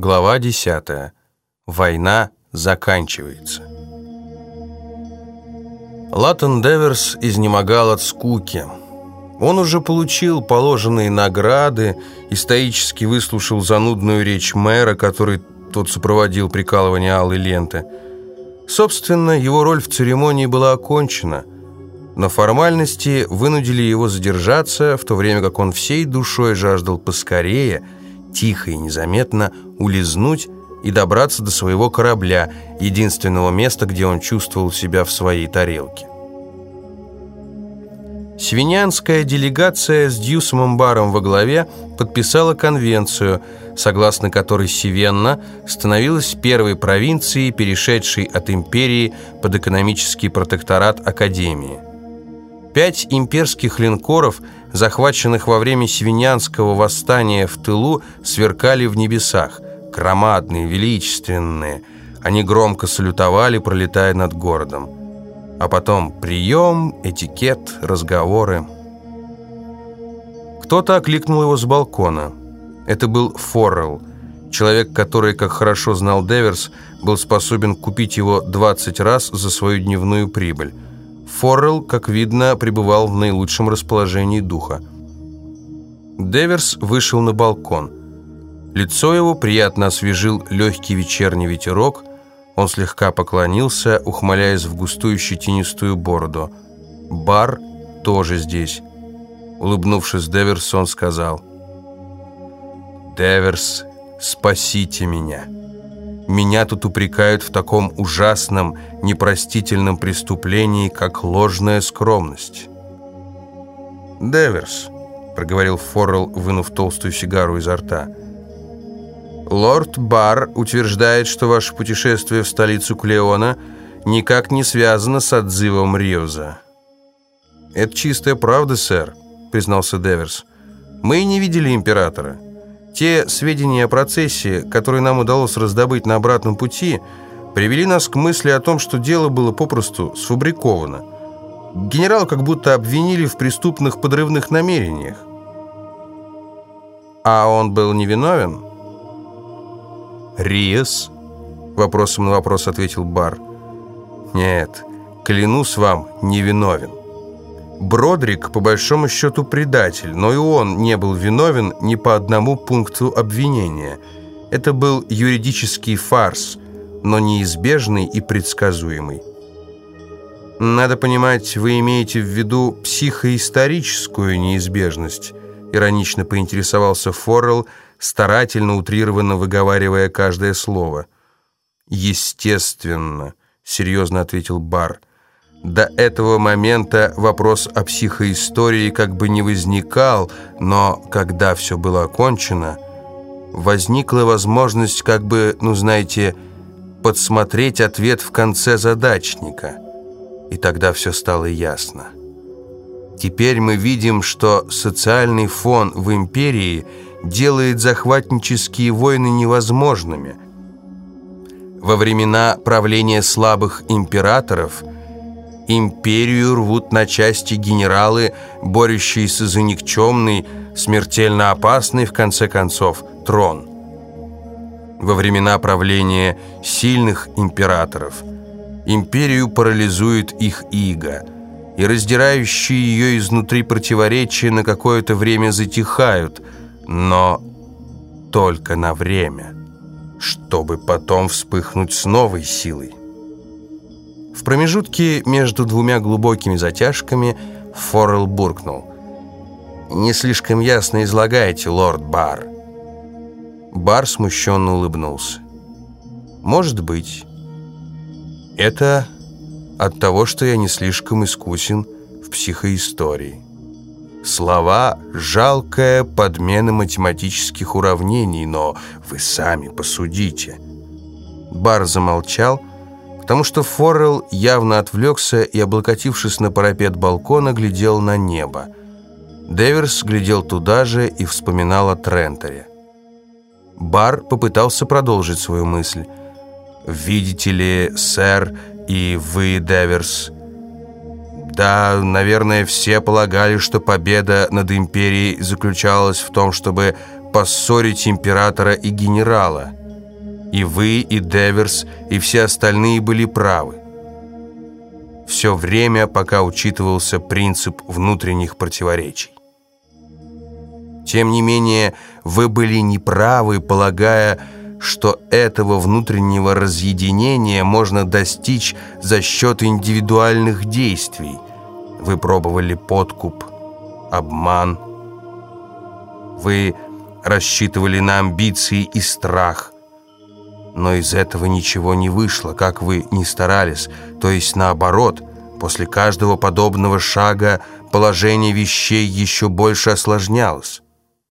Глава 10. Война заканчивается. Латтон Деверс изнемогал от скуки. Он уже получил положенные награды и стоически выслушал занудную речь мэра, который тот сопроводил прикалывание алой ленты. Собственно, его роль в церемонии была окончена, но формальности вынудили его задержаться, в то время как он всей душой жаждал поскорее – тихо и незаметно улизнуть и добраться до своего корабля, единственного места, где он чувствовал себя в своей тарелке. Свинянская делегация с Дьюсомом Баром во главе подписала конвенцию, согласно которой Сивенна становилась первой провинцией, перешедшей от империи под экономический протекторат Академии. Пять имперских линкоров, захваченных во время Свинянского восстания в тылу, сверкали в небесах. Громадные, величественные. Они громко салютовали, пролетая над городом. А потом прием, этикет, разговоры. Кто-то окликнул его с балкона. Это был Форрелл, человек, который, как хорошо знал Деверс, был способен купить его 20 раз за свою дневную прибыль. Форрелл, как видно, пребывал в наилучшем расположении духа. Деверс вышел на балкон. Лицо его приятно освежил легкий вечерний ветерок. Он слегка поклонился, ухмыляясь в густую щетинистую бороду. «Бар тоже здесь». Улыбнувшись Деверсу, он сказал, «Деверс, спасите меня». Меня тут упрекают в таком ужасном, непростительном преступлении, как ложная скромность. «Деверс», — проговорил Форрелл, вынув толстую сигару изо рта, «Лорд Бар утверждает, что ваше путешествие в столицу Клеона никак не связано с отзывом Риоза». «Это чистая правда, сэр», — признался Деверс. «Мы не видели императора». Те сведения о процессе, которые нам удалось раздобыть на обратном пути, привели нас к мысли о том, что дело было попросту сфабриковано. Генерала как будто обвинили в преступных подрывных намерениях. А он был невиновен? «Риес?» — вопросом на вопрос ответил Бар. «Нет, клянусь вам, невиновен». Бродрик, по большому счету, предатель, но и он не был виновен ни по одному пункту обвинения. Это был юридический фарс, но неизбежный и предсказуемый. «Надо понимать, вы имеете в виду психоисторическую неизбежность», иронично поинтересовался Форрелл, старательно утрированно выговаривая каждое слово. «Естественно», — серьезно ответил Бар, — до этого момента вопрос о психоистории как бы не возникал, но когда все было окончено, возникла возможность как бы, ну знаете, подсмотреть ответ в конце задачника. И тогда все стало ясно. Теперь мы видим, что социальный фон в империи делает захватнические войны невозможными. Во времена правления слабых императоров – Империю рвут на части генералы, борющиеся за никчемный, смертельно опасный, в конце концов, трон. Во времена правления сильных императоров империю парализует их иго, и раздирающие ее изнутри противоречия на какое-то время затихают, но только на время, чтобы потом вспыхнуть с новой силой. В промежутке между двумя глубокими затяжками Форрелл буркнул. «Не слишком ясно излагаете, лорд Бар». Бар смущенно улыбнулся. «Может быть. Это от того, что я не слишком искусен в психоистории. Слова – жалкая подмена математических уравнений, но вы сами посудите». Бар замолчал, потому что Форрелл явно отвлекся и, облокотившись на парапет балкона, глядел на небо. Деверс глядел туда же и вспоминал о Тренторе. Бар попытался продолжить свою мысль. «Видите ли, сэр, и вы, Деверс...» Да, наверное, все полагали, что победа над империей заключалась в том, чтобы поссорить императора и генерала – И вы, и Деверс, и все остальные были правы. Все время, пока учитывался принцип внутренних противоречий. Тем не менее, вы были неправы, полагая, что этого внутреннего разъединения можно достичь за счет индивидуальных действий. Вы пробовали подкуп, обман. Вы рассчитывали на амбиции и страх. Но из этого ничего не вышло, как вы ни старались. То есть наоборот, после каждого подобного шага положение вещей еще больше осложнялось.